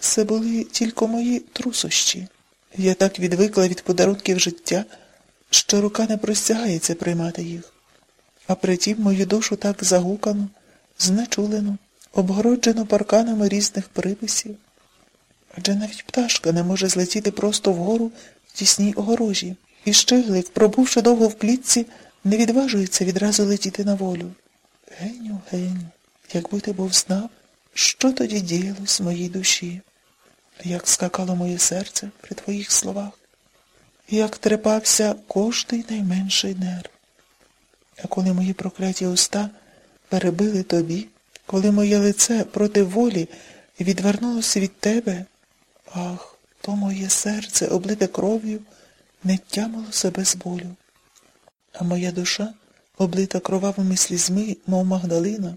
Це були тільки мої трусощі. Я так відвикла від подарунків життя, що рука не простягається приймати їх. А притім мою душу так загукано, знечулено, обгороджено парканами різних приписів. Адже навіть пташка не може злетіти просто вгору в тісній огорожі, і щиглик, пробувши довго в клітці, не відважується відразу летіти на волю. Геню, геню, якби ти був знав, що тоді діялось в моїй душі, як скакало моє серце при твоїх словах, як трепався кожний найменший нерв. А коли мої прокляті уста перебили тобі, коли моє лице проти волі відвернулося від тебе, ах, то моє серце, облите кров'ю, не тямило себе з болю. А моя душа, облита кровавими слізьми, мов Магдалина,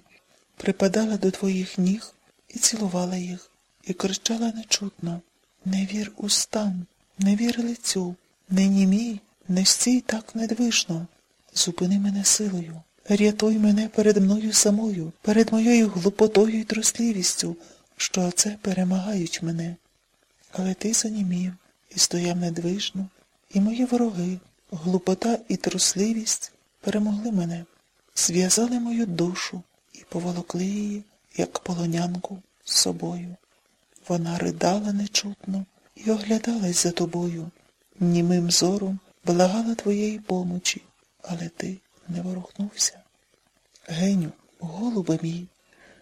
припадала до твоїх ніг і цілувала їх, і кричала нечутно Не вір устам, не вір лицю, не німій, не стій так недвижно. Зупини мене силою, рятуй мене перед мною самою, перед моєю глупотою і трусливістю, що оце перемагають мене. Але ти занімів і стояв недвижно, і мої вороги, глупота і трусливість перемогли мене, зв'язали мою душу і поволокли її, як полонянку, з собою. Вона ридала нечутно і оглядалась за тобою, німим зором благала твоєї помочі, але ти не ворухнувся. Геню, голубе мій,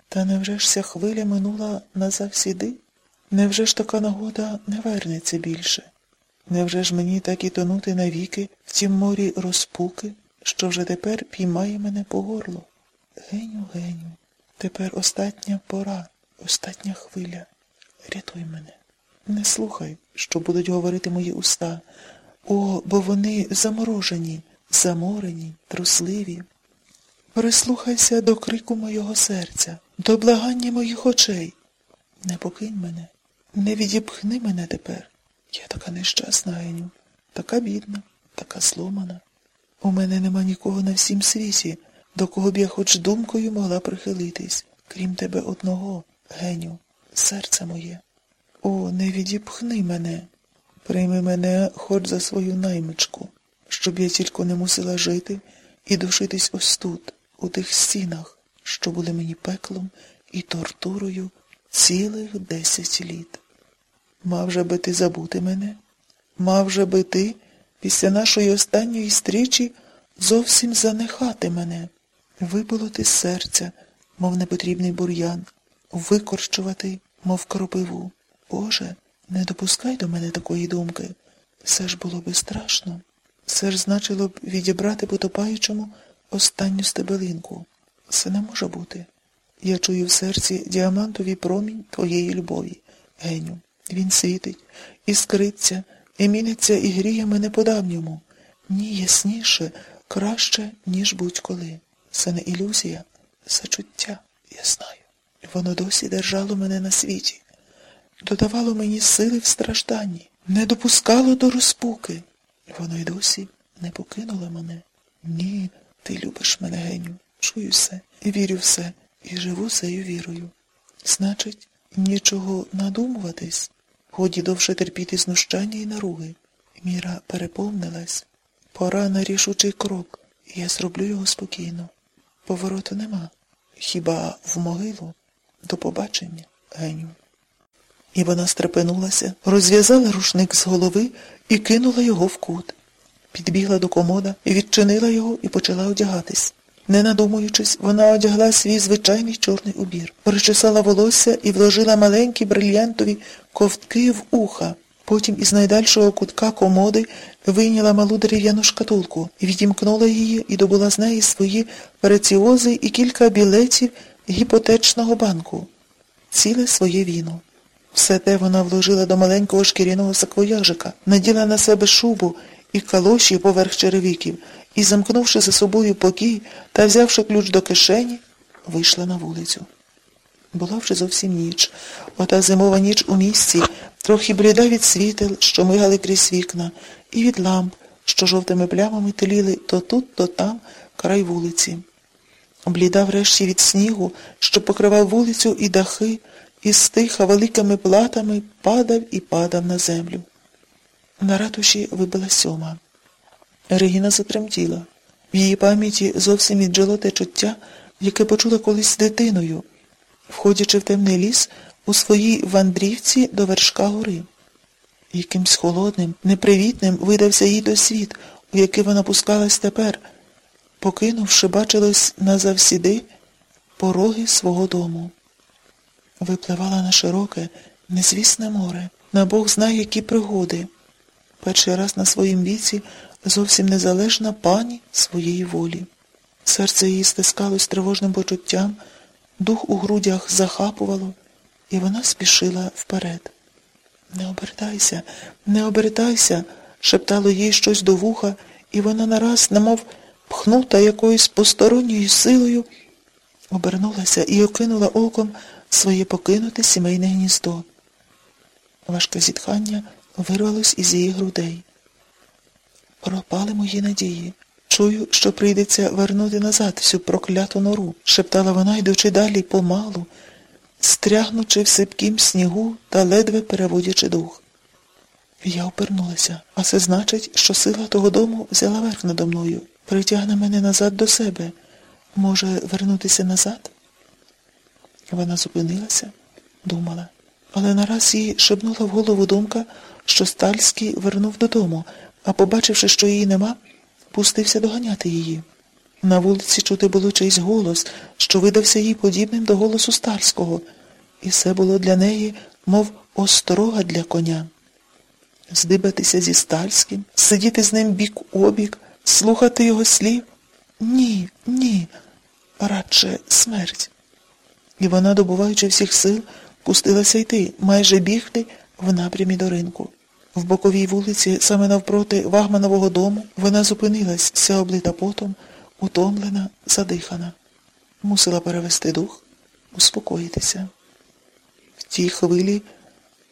та невже ж ця хвиля минула назавсіди? Невже ж така нагода не вернеться більше? Невже ж мені так і тонути навіки в тім морі розпуки, що вже тепер піймає мене по горло? Геню, геню, тепер остатня пора, остатня хвиля. Рятуй мене. Не слухай, що будуть говорити мої уста. О, бо вони заморожені, заморені, трусливі. Прислухайся до крику моєго серця, до благання моїх очей. Не покинь мене, не відіпхни мене тепер. Я така нещасна, Геню, така бідна, така сломана. У мене нема нікого на всім світі, до кого б я хоч думкою могла прихилитись, крім тебе одного, Геню, серце моє. О, не відіпхни мене. Прийми мене хоч за свою наймичку, щоб я тільки не мусила жити і душитись ось тут, у тих стінах, що були мені пеклом і тортурою цілих десять літ. Мав же би ти забути мене? Мав же би ти після нашої останньої стрічі зовсім занехати мене, виболоти серця, мов непотрібний бур'ян, викорчувати, мов кропиву. Боже, не допускай до мене такої думки. Все ж було би страшно. Все ж значило б відібрати потопаючому останню стебелинку. Це не може бути. Я чую в серці діамантовий промінь твоєї любові, Геню. Він світить, іскриться, і міниться і гріє мене по-давньому. Ні, ясніше, краще, ніж будь-коли. Це не ілюзія, це чуття, я знаю. Воно досі держало мене на світі, додавало мені сили в стражданні, не допускало до розпуки. Воно й досі не покинуло мене. Ні, ти любиш мене, Геню, чую все, вірю все і живу цією вірою. Значить, нічого надумуватись, годі довше терпіти знущання і наруги. Міра переповнилась. Пора на рішучий крок, і я зроблю його спокійно. Повороту нема. Хіба в могилу? До побачення, Геню. І вона стрепенулася, розв'язала рушник з голови і кинула його в кут. Підбігла до комода відчинила його і почала одягатись. Не надумуючись, вона одягла свій звичайний чорний убір, причесала волосся і вложила маленькі брильянтові ковтки в уха. Потім із найдальшого кутка комоди вийняла малу дерев'яну шкатулку, відімкнула її і добула з неї свої преціози і кілька білетів гіпотечного банку, ціле своє віно. Все те вона вложила до маленького шкіряного саквояжика, наділа на себе шубу і калоші поверх черевиків, і, замкнувши за собою покій та взявши ключ до кишені, вийшла на вулицю. Була вже зовсім ніч. Ота зимова ніч у місті, трохи бліда від світел, що мигали крізь вікна, і від ламп, що жовтими плямами теліли то тут, то там, край вулиці. Бліда врешті від снігу, що покривав вулицю і дахи, і стиха великими платами падав і падав на землю. На ратуші вибила сьома. Регіна затремтіла. В її пам'яті зовсім віджило те чуття, яке почула колись дитиною, входячи в темний ліс у своїй вандрівці до вершка гори. Якимсь холодним, непривітним видався їй той світ, у який вона пускалась тепер, покинувши, бачилось назавсіди пороги свого дому. Випливала на широке, незвісне море, на Бог знає, які пригоди. Перший раз на своїм віці зовсім незалежна пані своєї волі. Серце її стискалось тривожним почуттям, дух у грудях захапувало, і вона спішила вперед. Не обертайся, не обертайся, шептало їй щось до вуха, і вона нараз, немов пхнута якоюсь посторонньою силою, обернулася і окинула оком своє покинуте сімейне гніздо. Важке зітхання вирвалось із її грудей. Пропали мої надії. Чую, що прийдеться вернути назад всю прокляту нору, шептала вона, йдучи далі помалу, стрягнучи в сипкім снігу та ледве переводячи дух. Я обернулася, а це значить, що сила того дому взяла верх надо мною, притягне мене назад до себе. Може, вернутися назад? Вона зупинилася, думала, але нараз їй шепнула в голову думка, що Стальський вернув додому, а побачивши, що її нема, пустився доганяти її. На вулиці чути було чийсь голос, що видався їй подібним до голосу Стальського, і це було для неї, мов осторога для коня. Здибатися зі Стальським, сидіти з ним бік обік, слухати його слів? Ні, ні, радше смерть. І вона, добуваючи всіх сил, пустилася йти, майже бігти в напрямі до ринку. В боковій вулиці, саме навпроти Вагманового дому, вона зупинилась, вся облита потом, утомлена, задихана. Мусила перевести дух, успокоїтися. В тій хвилі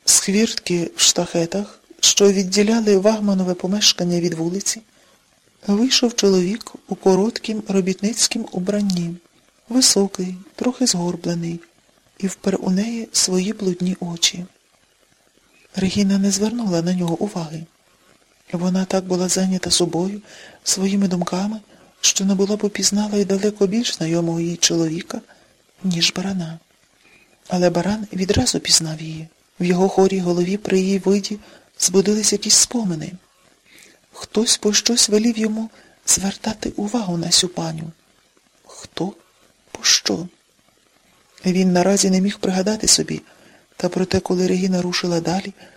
схвіртки в штахетах, що відділяли Вагманове помешкання від вулиці, вийшов чоловік у короткім робітницькім убранні, високий, трохи згорблений, і впер у неї свої блудні очі. Регіна не звернула на нього уваги. Вона так була зайнята собою, своїми думками, що не була б упізнала й далеко більш знайомого їй чоловіка, ніж барана. Але баран відразу пізнав її. В його хорій голові при її виді збудились якісь спомини. Хтось по щось велів йому звертати увагу на сю паню. Хто? По що? Він наразі не міг пригадати собі, та проте, коли Регіна рушила далі,